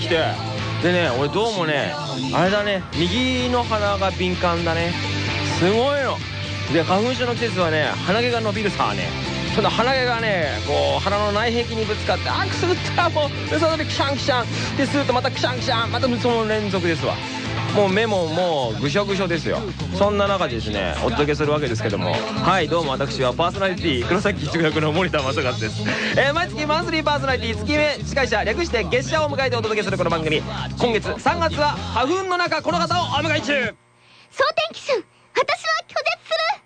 きて。でね俺どうもねあれだね右の鼻が敏感だね。すごいの。で花粉症の季節はね鼻毛が伸びるさねその鼻毛がねこう鼻の内壁にぶつかってあくすぐったもうそれでキシャンキシャンってするとまたキシャンキシャンまたその連続ですわ。もう目ももうぐしょぐしょですよ。そんな中でですねお届けするわけですけども。はいどうも私はパーソナリティ黒崎一役の森田正和です、えー、毎月マンスリーパーソナリティ月目司会者略して月謝を迎えてお届けするこの番組。今月3月は花粉の中この方をお迎え中。総天気春私は拒絶する。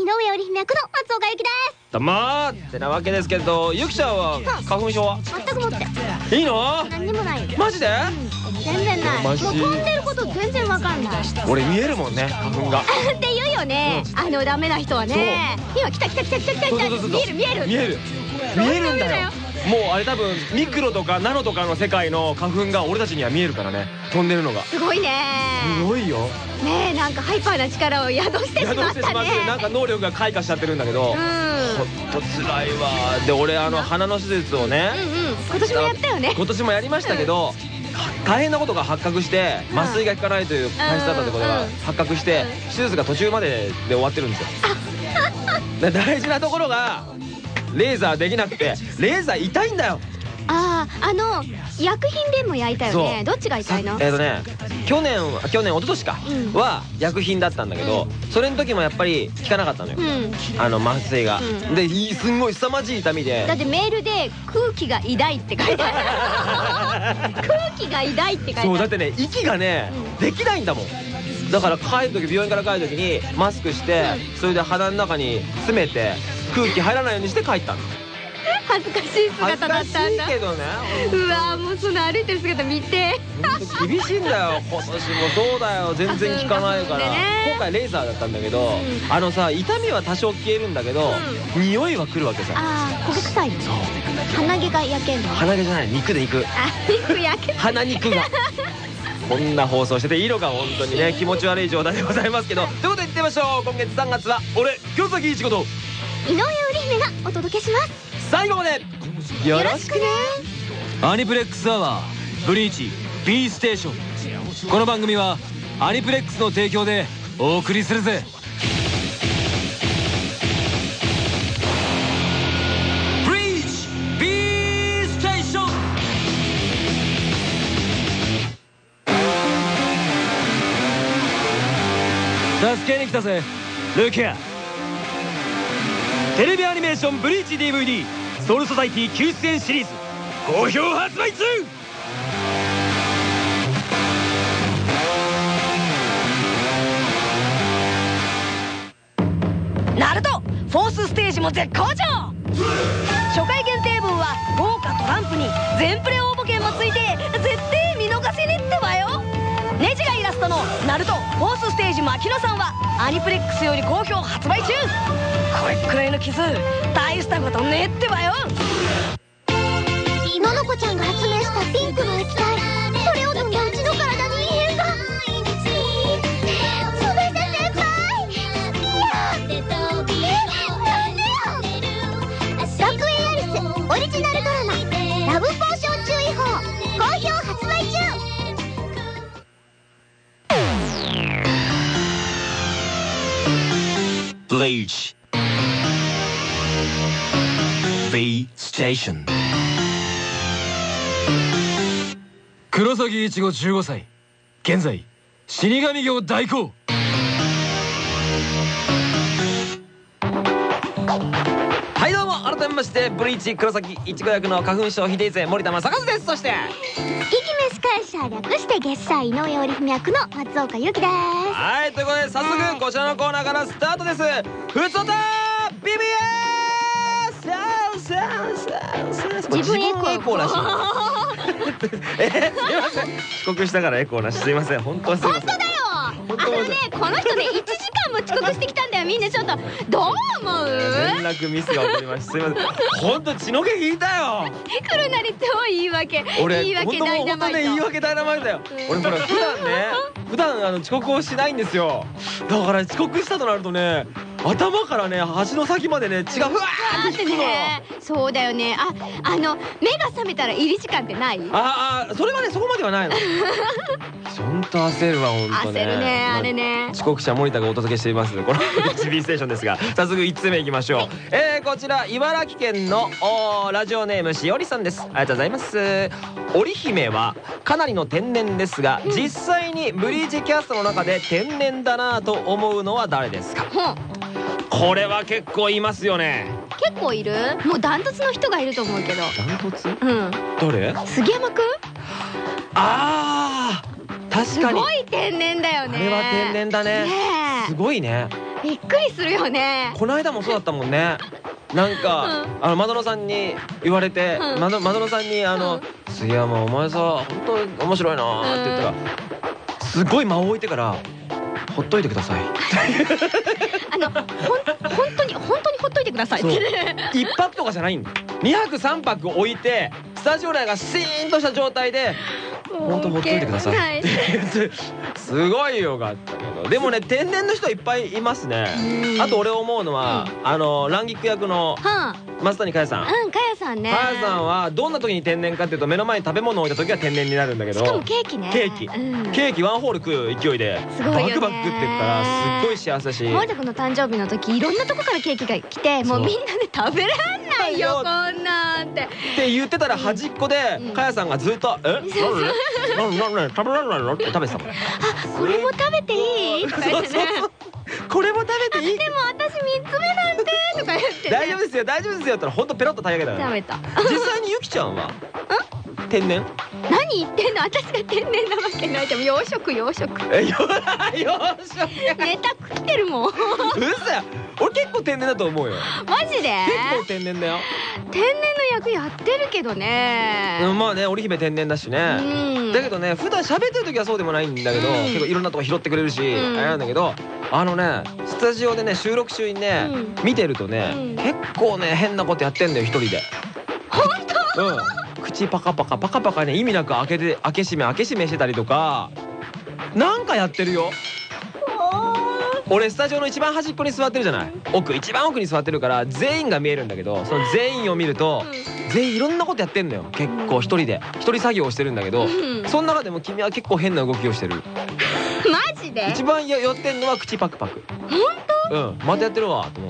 井上織姫役の松岡由紀です。どうもーってなわけですけどゆきちゃんは花粉症は？全くもって。いいの？何にもない。マジで？全然ない。もう飛んでること全然わかんない。俺見えるもんね花粉が。って言うよね。あのダメな人はね。今来た来た来た来た来た来た。見える見える。見える。見えるんだよもうあれ多分ミクロとかナノとかの世界の花粉が俺たちには見えるからね。飛んでるのが。すごいね。すごいよ。ねえなんかハイパーな力を宿してし宿まっしてしたまってねなんか能力が開花しちゃってるんだけど。ほん。と辛いわ。で俺あの鼻の手術をねうんうん。今年もやったよね。今年もやりましたけど大変なことが発覚して麻酔が効かないという体質だったってことが発覚して手術が途中までで終わってるんですよ。で大事なところがレーザーできなくてレーザー痛いんだよ。あああの薬品でも焼いたよね。どっちが痛いの？えっとね去年去年一昨年か。うん。は薬品だったんだけどそれの時もやっぱり効かなかったのよ。うん。あの麻酔が。うん。でいすんごい凄まじい痛みで。だってメールで空気が偉大って書いてある。空気が偉大って書いてある。そうだってね息がねうできないんだもん。だから帰る時病院から帰る時にマスクしてそれで鼻の中に詰めて空気入らないようにして帰ったの。恥ずかしい姿だったんだ。いけどねうわーもうその歩いてる姿見て。厳しいんだよ今年もそうだよ全然効かないから。今回レーザーだったんだけどん。あのさ痛みは多少消えるんだけど匂いは来るわけさ。ああ焦げ臭い？の鼻毛が焼けんの？鼻毛じゃない肉で肉。あ肉焼け鼻肉が。こんな放送してて色が本当にね気持ち悪い状態でございますけど。ということで言ってみましょう。今月3月は俺黒崎一子と井上織姫がお届けします。最後まで。よろしくね。アニプレックスアワーブリーチ B ステーション。この番組はアニプレックスの提供でお送りするぜ。ブリーチ B ステーション。助けに来たぜルキアテレビアニメーションブリーチ DVD ソウルソサイティ救出編シリーズ好評発売中!ナルトフォースステージも絶好調!初回限定分は豪華トランプに全プレ応募券もついて絶対見逃せねってばよ!ネジがイラストの「ナルトフォースステージ牧野さん」はアニプレックスより好評発売中。これくらいの傷大したことねえってばよ。ののこちゃんが発明したピンクの液体 Bleach B Station. 黒崎一護15歳。現在死神業代行。改めましてブリーチ黒崎いちご役の花粉症ひでいぜ森田正和です。そしてイキメ司会者略して月謝井上織姫役の松岡由紀です。はいということで早速こちらのコーナーからスタートです。ふつおた BBS さあさあさあさあ自分エコー。らし。い えすいません。遅刻したからエコーなし。すいません。本当すいません。本当だよあのねこの人ね 1時間も遅刻してきたんだよみんなちょっと。どう思う？連絡ミスが起こりましたすいません。本当血の気引いたよ。来るなり超言い訳。俺言い訳ダイナマイト。本当ね言い訳ダイナマイトだよ。俺ほら普段ね普段あの遅刻をしないんですよ。だから遅刻したとなるとね頭からね端の先までね血がふわーってね。そうだよね。ああの目が覚めたら入り時間ってない？ああそれはねそこまではないの。本 当焦るわ本当ね。焦るねあれね。遅刻者森田がお届けしていますこの HB ステーションですが早速1つ目いきましょう、えー、こちら茨城県のラジオネームしおりさんです。ありがとうございます。織姫はかなりの天然ですが、実際にブリーチキャストの中で天然だなと思うのは誰ですか？これは結構いますよね。結構いる？もうダントツの人がいると思うけど。ダントツ？うん。誰？杉山くん？あー確すかに。ごい天然だよね。あれは天然だね。ねすごいね。えびっくりするよね。この間もそうだったもんね。なんか、あの窓野さんに言われて、うん。窓窓野さんにあのうん「杉山お前さ本当面白いな」って言ったら、すごい間を置いてから「ほっといてください」あのほん本当に本当にほっといてください。って一泊とかじゃないんだ。2泊3泊置いてスタジオ内がシーンとした状態で「本当ほっといてください」すごいよかったけど。でもね天然の人いっぱいいますね。うん。あと俺思うのは、あのランギック役のは増谷佳代さん。あうんかやさんね。かやさんはどんな時に天然かっていうと目の前に食べ物を置いた時は天然になるんだけど。しかもケーキね。ケーキ。うん。ケーキワンホール食う勢いで。すごいよね。バクバク食ってくからすっごい幸せだし。森田君の誕生日の時いろんなとこからケーキが来てもうみんなで食べらんないよこんなんって。って言ってたら端っこでうんかやさんがずっと「え？なんで？なんで？なんで？食べられないの?」って食べてたもん。あこれも食べていい？とか言ってね。これも食べていい？でも私三つ目なんてとか言ってね 大丈夫ですよ大丈夫ですよって言ったらほんとペロッと平らげたよ食べた。実際にゆきちゃんは？天然？何言ってんの？私が天然なわけないでも洋食洋食えよよっしゃ ネタ食ってるもん。うそや俺結構天然だと思うよ。マジで？結構天然だよ。天然の役やってるけどね。うんまあね織姫天然だしうねん。だけどね普段喋ってる時はそうでもないんだけど、うん。結構いろんなとこ拾ってくれるし、うん。あれなんだけどあのねスタジオでね収録中にね、う見てるとね、うん。結構ね変なことやってんだよ一人で。本当？うん。口パカパカパカパカね意味なく開けて開け閉め開け閉めしてたりとかなんかやってるよ。俺スタジオの一番端っこに座ってるじゃない。奥一番奥に座ってるから全員が見えるんだけどその全員を見ると全員いろんなことやってんのよ。結構一人で。一人作業をしてるんだけどうん。その中でも君は結構変な動きをしてる。マジで？一番や寄ってんのは口パクパク。本当？うん。またやってるわと思う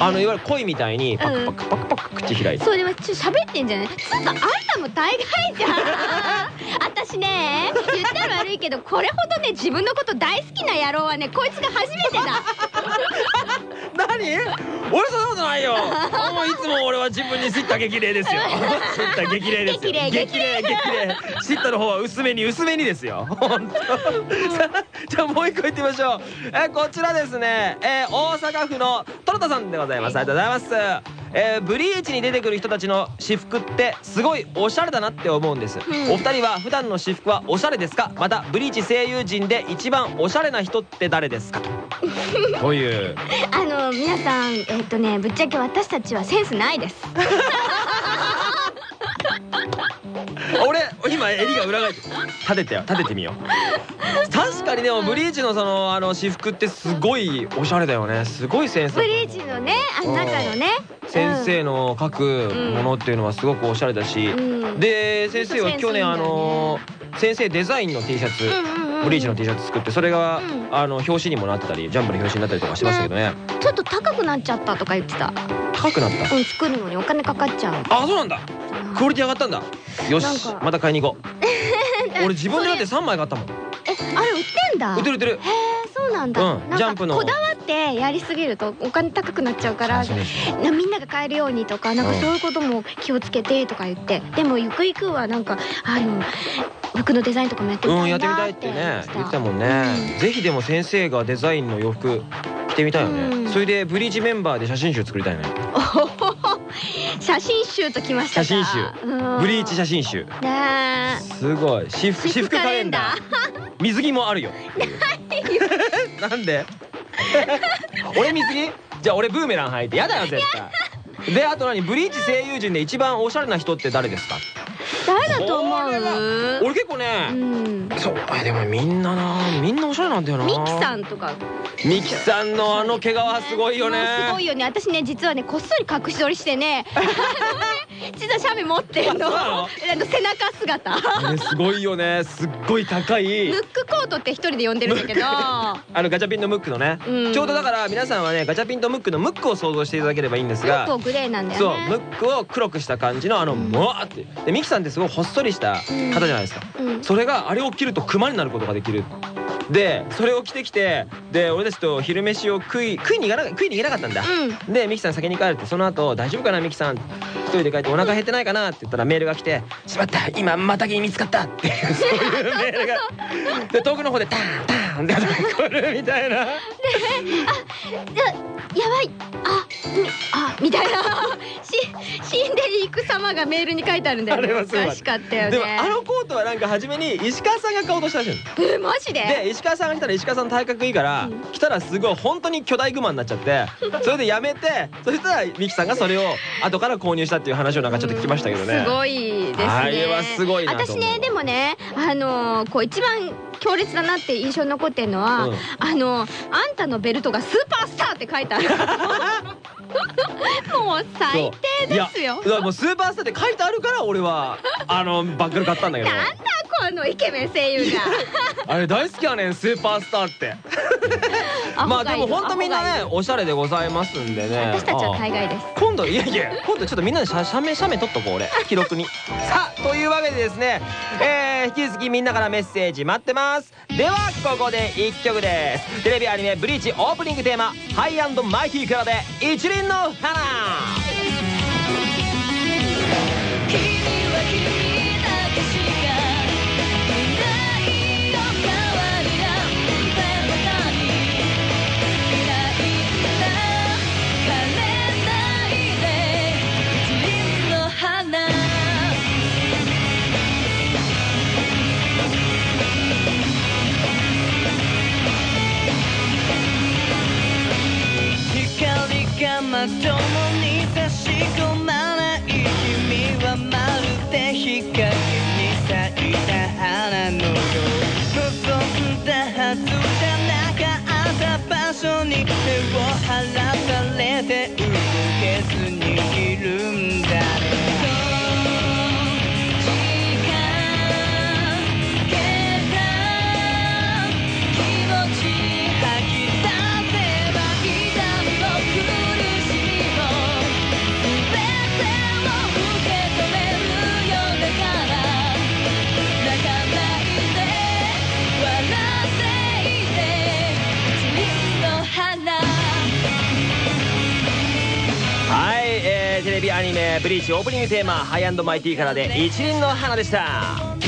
あのいわゆる恋みたいにパクパクパクパク口開いて。それはちょっと喋ってんじゃないつうかあんたも大概じゃん私ね言ったら悪いけどこれほどね自分のこと大好きな野郎はねこいつが初めてだ何？俺そんなことないよ。もういつも俺は自分に知った激励ですよ。知った激励ですよ。激励激励。激励知ったの方は薄めに薄めにですよ。本当。じゃあもう一個言ってみましょう。えこちらですね、えー大阪府のトロタさんでございます。ありがとうございますえーブリーチに出てくる人たちの私服ってすごいおしゃれだなって思うんです、ん。お二人は普段の私服はおしゃれですか？またブリーチ声優陣で一番おしゃれな人って誰ですか？という？あの皆さんえっ、とねぶっちゃけ私たちはセンスないです 俺今襟が裏返って立ててよ立ててみよう。確かにでもブリーチのそのあの私服ってすごいおしゃれだよね。すごいセンスブリーチのねあの中のね。先生の書くものっていうのはすごくおしゃれだし、うん。で先生は去年あの先生デザインの T シャツ、ブリーチの T シャツ作ってそれが、うん。あの表紙にもなってたりジャンプの表紙になったりとかしましたけどね。ちょっと高くなっちゃったとか言ってた。高くなった？うん作るのにお金かかっちゃうあそうなんだクオリティ上がったんだ。よしまた買いに行こう。俺自分でだって3枚買ったもん。えあれ売ってんだ。売ってる売ってる。へえそうなんだ、うんジャンプの。こだわってやりすぎるとお金高くなっちゃうからみんなが買えるようにとかなんかうん。そういうことも気をつけてとか言って。でもゆくゆくはなんかあの服のデザインとかもやってみたうんやってみたいっててね言ってたもんうねん。ぜひでも先生がデザインの洋服着てみたいようん。ねそれでブリーチメンバーで写真集作りたいね写真集ときましたか写真集。うん。ブリーチ写真集。ね。すごい。私服私服カレンダー。水着もあるよ。なんで？俺水着？じゃあ俺ブーメラン履いて。やだよ絶対。であと何？ブリーチ声優陣で一番おしゃれな人って誰ですか？誰だと思う。俺結構うねん。そう。あでもみんななみんなおしゃれなんだよな。ミキさんとか。ミキさんのあの毛皮すごいよね。すごいよね。私ね実はねこっそり隠し撮りしてね 実はシャメ持ってんの。あの？背中姿。あれすごいよね。すっごい高い。ムックコートって一人で呼んでるんだけど。あのガチャピンのムックのね、うん。ちょうどだから皆さんはねガチャピンとムックのムックを想像していただければいいんですが。ムックをグレーなんだそうよねムックを黒くした感じのあのモワーって。でミキさんってすごいほっそりした方じゃないですか、うん。それがあれを着るとクマになることができる。でそれを着てきてで俺たちと昼飯を食い食いに行かな食いに行けなかったんだ、うん。でミキさん先に帰るって。その後大丈夫かなミキさん一人で帰ってお腹減ってないかなって言ったらメールが来て「しまった今またぎに見つかった」っていうそういうメールが。で遠くの方でターンターンって聞こえるみたいな。ややばい。あみあみたいな。し死んでいく様がメールに書いてあるんだよね。あれはすごい難しかったよね。でもあのコートはなんか初めに石川さんが買おうとしたらしいのえーマジで？で石川さんが来たら石川さん体格いいから、うん。来たらすごい本当に巨大グマになっちゃってそれでやめてそしたらミキさんがそれを後から購入したっていう話をなんかちょっと聞きましたけどね。すごいですね。あれはすごい私ねでもねあのーこう一番強烈だなって印象に残ってるのは、うん。あの「あんたのベルトがスーパースター」って書いてある。もう最低ですよ。いやもうスーパースターって書いてあるから俺はあのバッグル買ったんだけど。なんだこのイケメン声優が あれ大好きやねんスーパースターって。まあでも本当みんなねおしゃれでございますんでね。私たちは大概です。今度いやいや今度ちょっとみんなで写写メ写メ撮っとこう俺。記録に。さあというわけでですねえー、引き続きみんなからメッセージ待ってます。ではここで1曲です。テレビアニメ「ブリーチ」オープニングテーマ「ハイマイティーからで一輪の花」共に差し込まれ「ブリーチ」オープニングテーマ「ハイマイティーからで一輪の花」でした。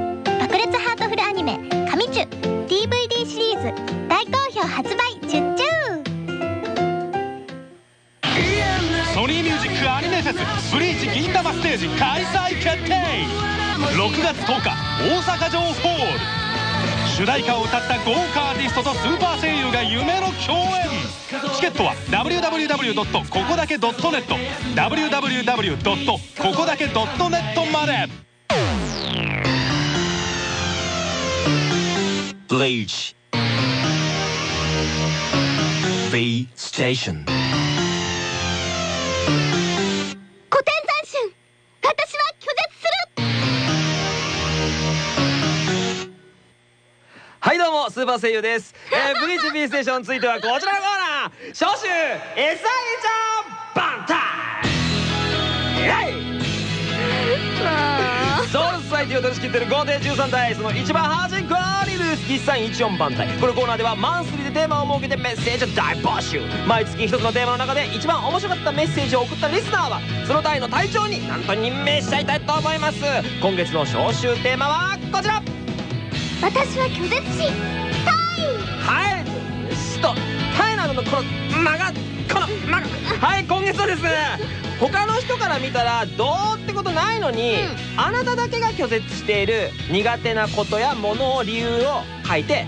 ニメ「神チュ」DVD シリーズ大好評発売チュッチューソニーミュージックアニメフェスブリーチ銀玉ステージ開催決定6月10日大阪城ホール主題歌を歌った豪華アーティストとスーパー声優が夢の共演チケットは www. ここだけ .net www. ここだけ .net までブリーチ B ステーション古典斬新私は拒絶する。はいどうもスーパー声優です、えー、ブリーチ B ステーションについてはこちらのコーナー。初週 SI ちゃんンタイイエティを取り仕切ってる豪邸13体その一番端っこにいる1314番隊このコーナーではマンスリーでテーマを設けてメッセージを大募集毎月一つのテーマの中で一番面白かったメッセージを送ったリスナーはその隊の隊長になんと任命しちゃいたいと思います今月の招集テーマはこちら私は拒絶しはいしとタイなどのこの間がこの間がはい今月はですね他の人から見たらどうってことないのに、あなただけが拒絶している苦手なことやものを理由を書いて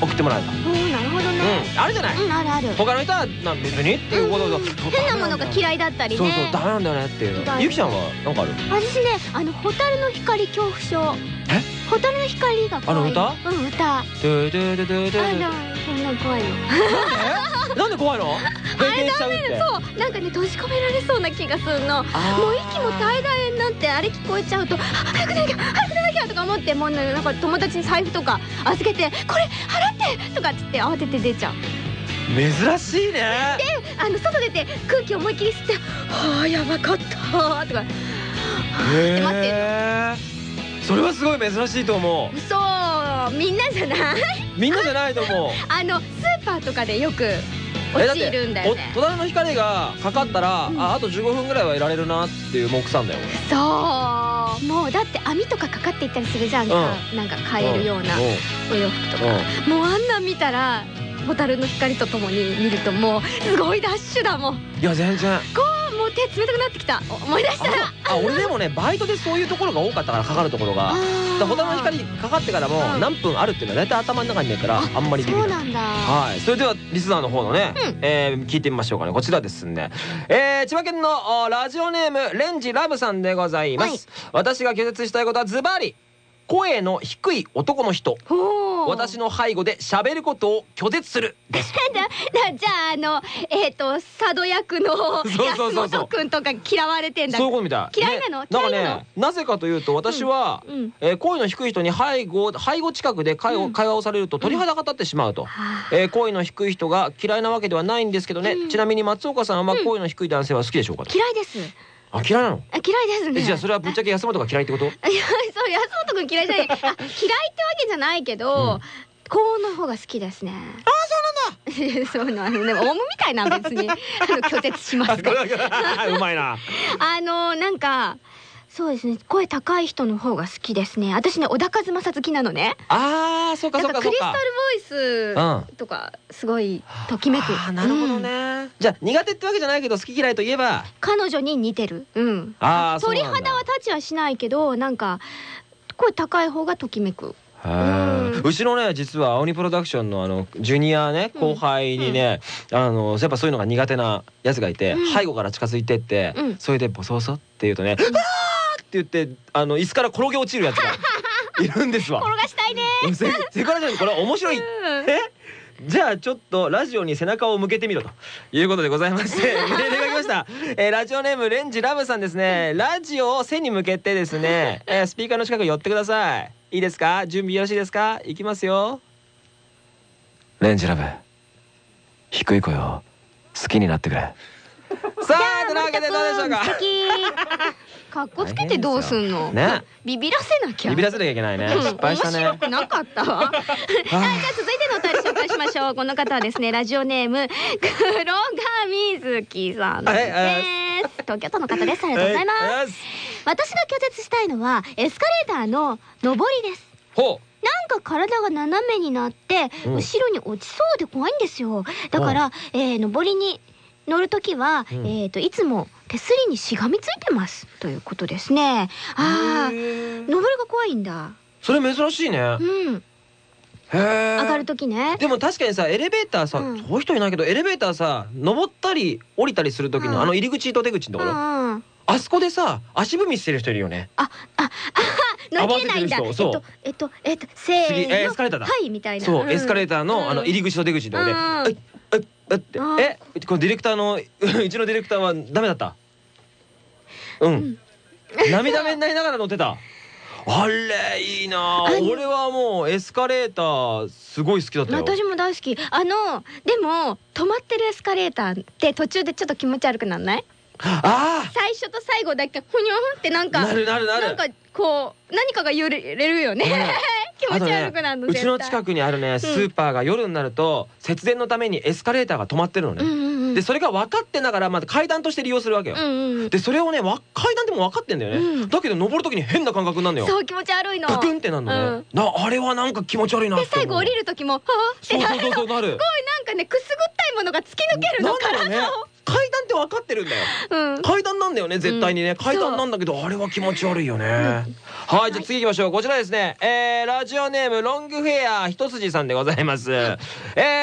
送ってもらうと、おーなるほどね。うん、あるじゃない、うんあるある。他の人はな別にっていうことで、変なものが嫌いだったりそうそうねダメなんだよねっていう。ゆきちゃんは何かある？私ねあの蛍の光恐怖症。え？蛍の光があの歌？うん歌。ドゥドゥドゥドゥドゥ。あのそんな怖いの なんで怖いの？経験しちゃうって。そう。なんかね閉じ込められそうな気がするの。もう息も絶え絶えになってあれ聞こえちゃうとあ早く出なきゃ早く出なきゃとか思ってもうねなんか友達に財布とか預けてこれ払ってとかっつって慌てて出ちゃう。珍しいね。あの外出て空気思いっきり吸って「はあやばかった」とか。へ待って。えそれはすごい珍しいと思う嘘みんなじゃない？みんなじゃないと思う。あのスーパーとかでよくえだって陥るんだよね。お隣の光がかかったら、ああと15分ぐらいはいられるなっていう目算だよそう。もうだって網とかかかっていったりするじゃんか、なんか買えるようなうん。お洋服とか、うん。もうあんなん見たら蛍の光とともに見るともうすごいダッシュだもん。いや全然。こうもう手冷たくなってきた。お思い出した。らあ俺でもねバイトでそういうところが多かったからかかるところが。だから蛍の光かかってからもうん。何分あるっていうのは大体頭の中にねえからあんまりビビる。そうなんだ。はい、それではリスナーの方のね、うん。えー聞いてみましょうかね。こちらですね、えー千葉県のおラジオネームレンジラブさんでございます、はい。私が拒絶したいことはズバリ声の低い男の人。私の背後で喋ることを拒絶する。じゃああのえっ、と佐渡役の安本くんとか嫌われてんだ。そういうことみたい。嫌いなの？ねなんかねなぜかというと私は、うんうん。えー声の低い人に背後背後近くで会話,、うん。会話をされると鳥肌が立ってしまうと、はあえー声の低い人が嫌いなわけではないんですけどね、うん。ちなみに松岡さんは声の低い男性は好きでしょうかと、嫌いですあ嫌いなの？あ嫌いですね。えじゃあそれはぶっちゃけ安本が嫌いってこと？いやそう安本くん嫌いじゃない。あ嫌いってわけじゃないけど、高音の方が好きですね。あそうなんだ。そうなの。でもオウムみたいな別に。あの拒絶しますからうまいな。あのなんかそうですね。声高い人の方が好きですね。私ね小田和正好きなのね。あーそうかなんかクリスタルボイスとかすごいときめく、あーなるほどね、じゃあ苦手ってわけじゃないけど好き嫌いといえば？彼女に似てる。うん。鳥肌は立ちはしないけどなんか声高い方がときめく。うちのね実は青鬼プロダクションのあのジュニアね後輩にね、あのやっぱそういうのが苦手なやつがいて、うん。背後から近づいてって、うん。それでボソボソって言うとね「うわー!」って言ってあの椅子から転げ落ちるやつが いるんですわ。転がしたいね。せセカラじゃんこれ面白い。うん。え？じゃあちょっとラジオに背中を向けてみろと。いうことでございまして メールが来ました、えーラジオネームレンジラブさんですね。ラジオを背に向けてですね、えースピーカーの近くに寄ってください。いいですか？準備よろしいですか？いきますよ。レンジラブ低い声を好きになってくれ。さあというわけでどうでしょうか？かっこつけてどうすんの？ね。ビビらせなきゃ。ビビらせなきゃいけないね。うん。失敗したね。面白くなかったわ。はいじゃあ続いてのお便り紹介しましょう。この方はですね ラジオネーム黒髪月さんです。東京都の方です。ありがとうございます。はい私が拒絶したいのはエスカレーターの上りです。ほなんか体が斜めになってうん。後ろに落ちそうで怖いんですよ。だから、えー上りに乗るときは、うん。えっ、といつも手すりにしがみついてますということですね。ああへー。上りが怖いんだ。それ珍しいね。うん。へえ上がるときね。でも確かにさエレベーターさ、うん。そういう人いないけどエレベーターさ登ったり降りたりする時の、うん。あの入り口と出口のところ、うんうん。あそこでさ足踏みしてる人いるよね。あああ乗り切れないんだえっとえっとえっとせ次ーの。えエスカレーターだ。はいみたいな。そう、エスカレータターの、あの入り口と出口のところで「うんえって。えこのディレクターの うちのディレクターはダメだった？うん、涙目になりながら乗ってた。あれいいな。俺はもうエスカレーターすごい好きだったよ。私も大好き。あのでも止まってるエスカレーターって途中でちょっと気持ち悪くなんない？あ最初と最後だけふにょんってなんかなるなるなる。んかこう何かが揺れるよね。ね気持ちあとね悪くなるのうちの近くくにあるねスーパーが夜になると節電のためにエスカレーターが止まってるのね、うんうんうんでそれが分かってながらまた階段として利用するわけよ、うんうんでそれをねわ階段でも分かってんだよね、うんだけど登る時に変な感覚になるのよ。そう気持ち悪いの。ガクンってなるのね、うん。なあれはなんか気持ち悪いなで最後降りる時もはあってなるの。そうそうそうなる。すごいなんかねくすぐったいものが突き抜けるのなんだろうね階段って分かってるんだよ。うん。階段なんだよね絶対にね、階段なんだけどあれは気持ち悪いよね、はいじゃあ次行きましょう。こちらですね。えー、ラジオネームロングフェア一筋さんでございます。え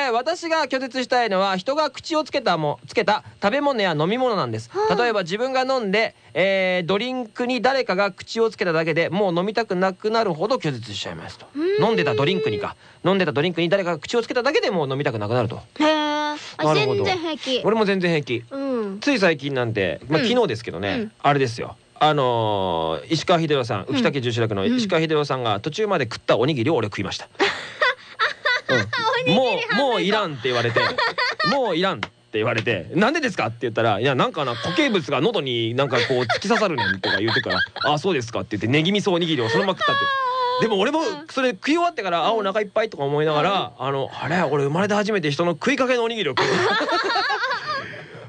ー、私が拒絶したいのは人が口をつけたもつけた食べ物や飲み物なんです。例えば自分が飲んでえー、ドリンクに誰かが口をつけただけでもう飲みたくなくなるほど拒絶しちゃいますと。飲んでたドリンクにか飲んでたドリンクに誰かが口をつけただけでもう飲みたくなくなると。へえあなるほど。全然平気。俺も全然平気。うん。つい最近なんて、まあ、うん昨日ですけどね、うん。あれですよ。あのー石川秀夫さん浮田家重視楽の石川秀夫さんが途中まで食ったおにぎりを俺食いました、うん、もうもういらんって言われて。もういらんって言われて「なんでですか?」って言ったら「いやなんかな固形物が喉になんかこう突き刺さるねん」とか言ってから「あそうですか」って言ってネギ味噌おにぎりをそのまま食ったって。でも俺もそれ食い終わってからあお腹いっぱいとか思いながらあのあれ俺生まれて初めて人の食いかけのおにぎりを食う。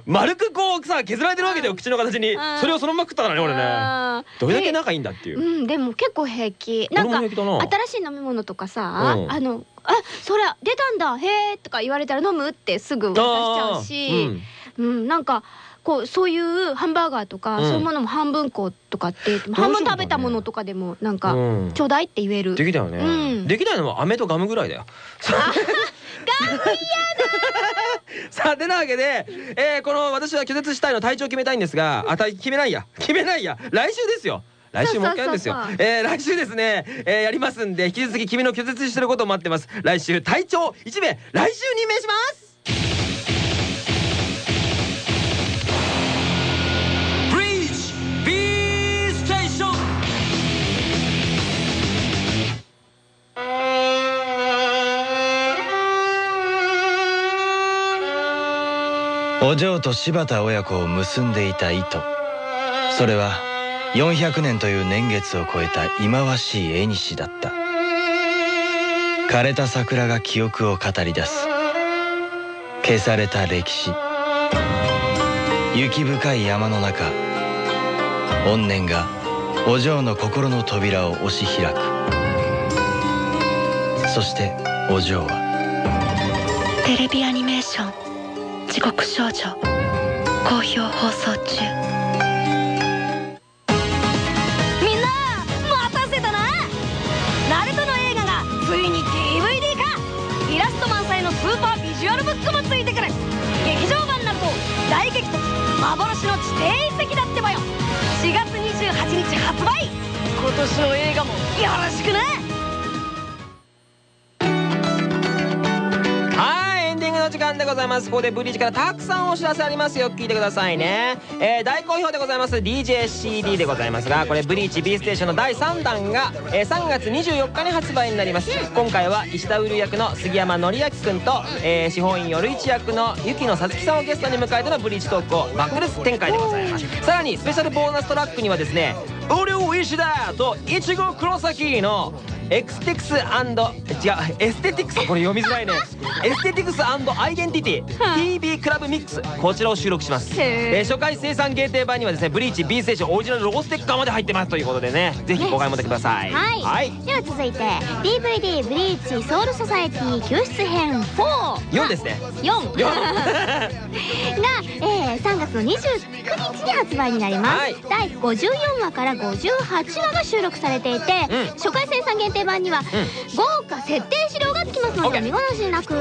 丸くこうさ削られてるわけだよ口の形に。うん。それをそのまま食ったからね俺ね。どれだけ仲いいんだっていう。うんでも結構平気。なんか新しい飲み物とかさ、うん。あの「あそれ出たんだへえ」とか言われたら飲むってすぐ渡しちゃうし、うんなんかこうそういうハンバーガーとか、うん。そういうものも半分こうとかってう半分食べたものとかでもなんか、うん。ちょうだいって言える。できたよね、うん。できないのは飴とガムぐらいだよ。ガム嫌だ。さあてなわけで、えーこの私は拒絶したいの体調決めたいんですがあた決めないや。決めないや。来週ですよ。来週もう一回やるんですよ。えー来週ですね、えーやりますんで引き続き君の拒絶してることを待ってます。来週隊長1名来週任命しますお嬢と柴田親子を結んでいた糸。それは400年という年月を超えた忌まわしい縁だった。枯れた桜が記憶を語り出す。消された歴史。雪深い山の中怨念がお嬢の心の扉を押し開く。そしてお嬢は。テレビアニメ「地獄少女」好評放送中。みんな待たせたな。ナルトの映画がついに DVD 化イラスト満載のスーパービジュアルブックもついてくる。劇場版ナルト大激突幻の地底遺跡だってばよ。4月28日発売。今年の映画もよろしくなは間でございます。ここでブリーチからたくさんお知らせありますよ。聞いてくださいね、えー大好評でございます。DJCD でございますがこれブリーチ B ステーションの第3弾が、えー3月24日に発売になります。今回は石田ウル役の杉山紀明くんと、えー、司法院夜一役の雪野さつきさんをゲストに迎えてのブリーチトークをバックレス展開でございます。さらにスペシャルボーナストラックにはですね「オレオ石田」と「いちご黒崎」のエクスティクス違う Aesthetics これ読みづらいね。エステティクスアイデンティティ TB クラブミックスこちらを収録します、え。ー初回生産限定版にはですねブリーチ B ステーションオリジナルロゴステッカーまで入ってますということでね。ぜひお買い求めください。はい、はい。では続いて DVD ブリーチソウルソサエティ救出編4 4ですね。4 4 が、えー、3月の29日に発売になります、はい。第54話から58話が収録されていて、うん。初回生産限定版には、豪華設定資料がつきますので見逃しなくバ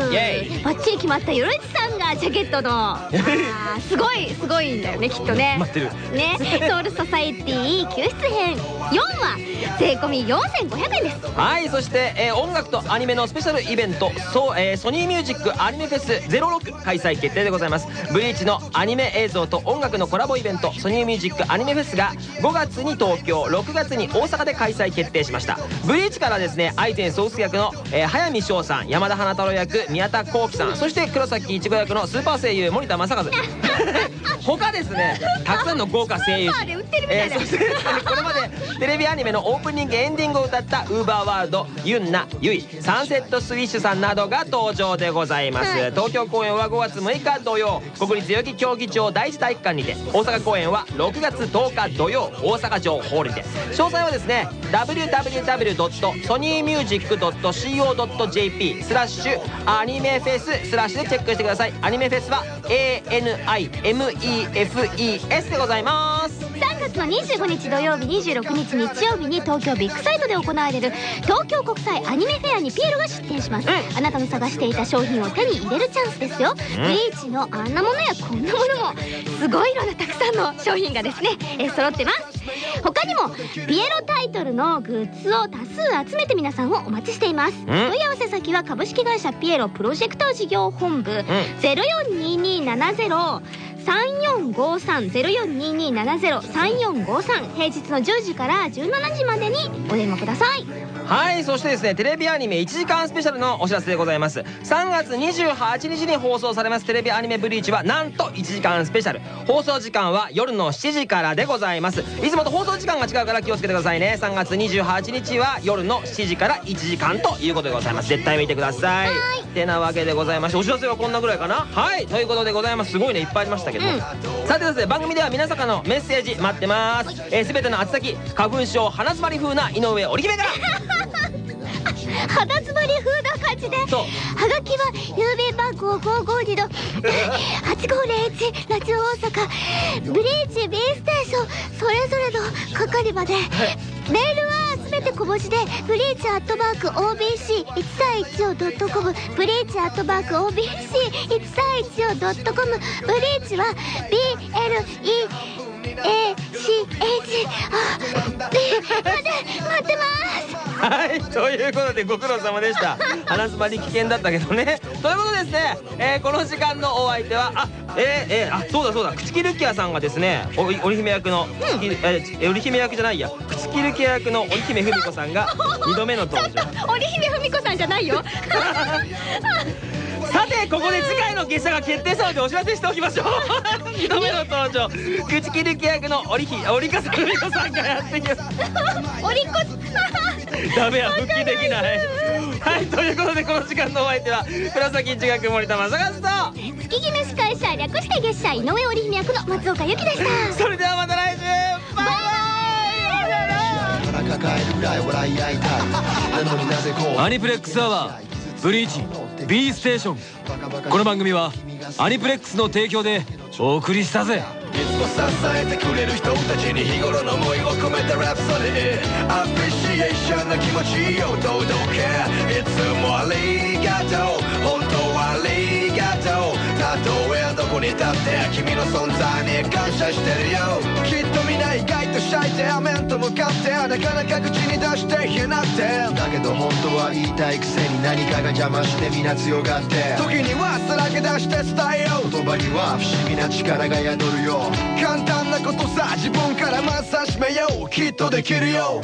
ッチリ決まったよろちさんがジャケットの すごいすごいんだよねきっとね。待ってる。ねソウルソサエティ救出編。4は税込み4500円です。はいそして、えー音楽とアニメのスペシャルイベントソ,、えーソニーミュージックアニメフェス06開催決定でございます。ブリーチのアニメ映像と音楽のコラボイベントソニーミュージックアニメフェスが5月に東京6月に大阪で開催決定しました。ブリーチからですね相手にソース役の、えー早見翔さん山田花太郎役宮田幸喜さんそして黒崎いちご役のスーパー声優森田正和。他ですねたくさんの豪華声優スーパーで売ってるみたいな。そしてこれまでテレビアニメのオープニングエンディングを歌ったウーバーワールドユンナユイサンセットスウィッシュさんなどが登場でございます、はい。東京公演は5月6日土曜。国立代々木競技場第一体育館にて大阪公演は6月10日土曜。大阪城ホールにて詳細はですね www.sonymusic.co.jp スラッシュアニメフェススラッシュでチェックしてください。アニメフェスは ANIMEFES でございます。3月の25日土曜日26日日曜日に東京ビッグサイトで行われる東京国際アニメフェアにピエロが出展します、うあなたの探していた商品を手に入れるチャンスですよ、ブリーチのあんなものやこんなものもすごい色のたくさんの商品がですね、えー揃ってます。他にもピエロタイトルのグッズを多数集めて皆さんをお待ちしています。問い合わせ先は株式会社ピエロプロジェクト事業本部。042270 3453-042270-3453平日の10時から17時までにお電話ください。はいそしてですねテレビアニメ1時間スペシャルのお知らせでございます。3月28日に放送されます。テレビアニメブリーチはなんと1時間スペシャル。放送時間は夜の7時からでございます。いつもと放送時間が違うから気をつけてくださいね。3月28日は夜の7時から1時間ということでございます。絶対見てください。てなわけでございましてお知らせはこんなぐらいかな？はいということでございます。すごいねいっぱいありましたけど、さてですね番組では皆様のメッセージ待ってます。えー、全ての宛先花粉症鼻詰まり風な井上織姫から。肌詰まり風な感じで。そう。はがきは郵便番号552の8501ラジオ大阪ブリーチ B ステーションそれぞれの係まで。メールは全て小文字でブリーチアットマーク OBC1314.com ブリーチアットマーク OBC1314.com ブリーチは BLE ACH あで待って待ってます。はいということでご苦労様でした。鼻詰まり危険だったけどね。ということでですね、えーこの時間のお相手はあえー、えー、あそうだそうだ。口切るキアさんがですねお織姫役の、口切えー織姫役じゃないやキア役の織姫文子さんが2度目の登場。織姫文子さんじゃないよ。さてここで次回のゲストが決定したのでお知らせしておきましょう。2度目の登場。口切るキア役の織姫織笠文子さんがやってきます。織子ダメや復帰できない。はいということでこの時間のお相手は黒崎一学森田正和と月決め司会者略して月謝井上織姫役の松岡由紀でした。それではまた来週抱えるぐらい笑い合いたいなのになぜこうアニプレックスアワーブリーチ B ステーション。この番組はアニプレックスの提供でお送りしたぜ。いつも支えてくれる人たちに日頃の思いを込めたラプソディ。アプリシエーションな気持ちを届けいつもありがとう。本当はありがとう。たとえどこに立って君の存在に感謝してるよきっと皆意外とシャイで面と向かってなかなか口に出して言えなくてだけど本当は言いたいくせに何かが邪魔して皆強がって時にはさらけ出して伝えよう言葉には不思議な力が宿るよ簡単なことさ自分からまず始めようきっとできるよ